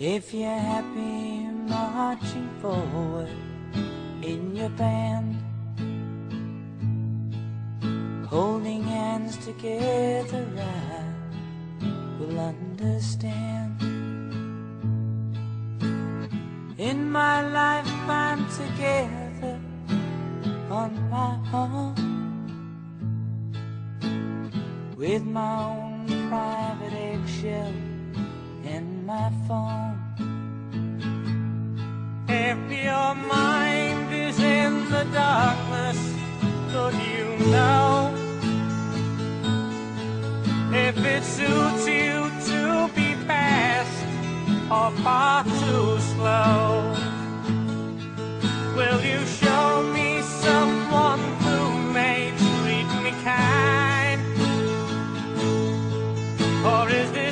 If you're happy marching forward in your band, holding hands together, I will understand. In my life, I'm together on my own with my own private eggshell and my phone. If your mind is in the darkness, Lord, you know. If it suits you to be fast or far too slow, will you show me someone who may treat me kind? Or is this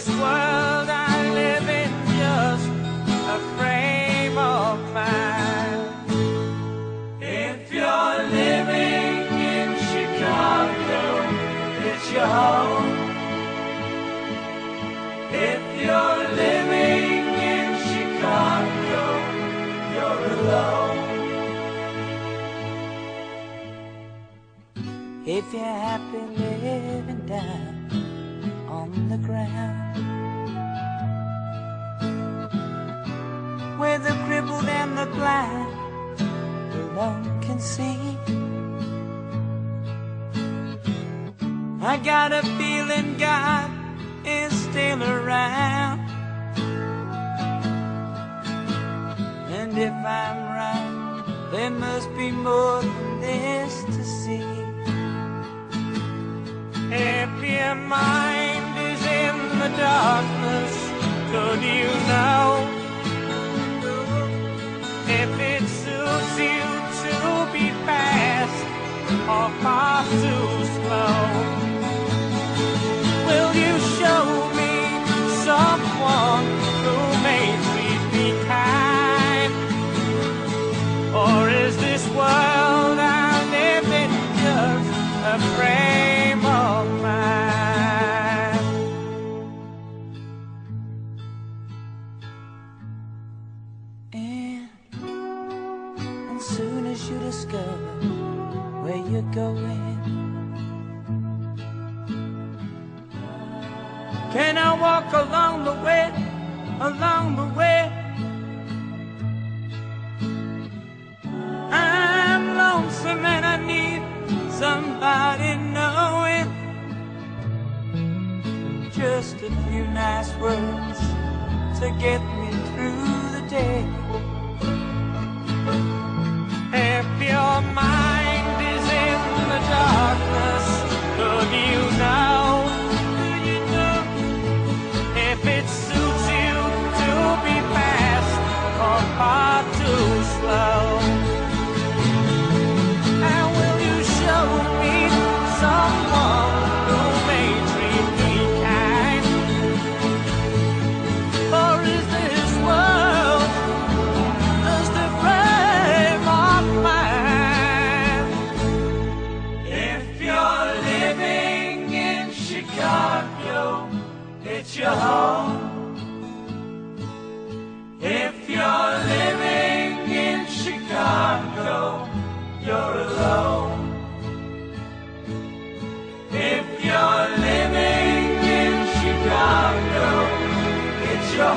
you're happy living down on the ground where the crippled and the blind alone can see. I got a feeling God is still around. And if I'm right, there must be more than this to see. Your mind is in the darkness, could you know? If it suits you to be fast or far too slow, soon as you discover where you're going, can I walk along the way, along the way? I'm lonesome and I need somebody knowing. Just a few nice words to get me through the day.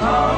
Home.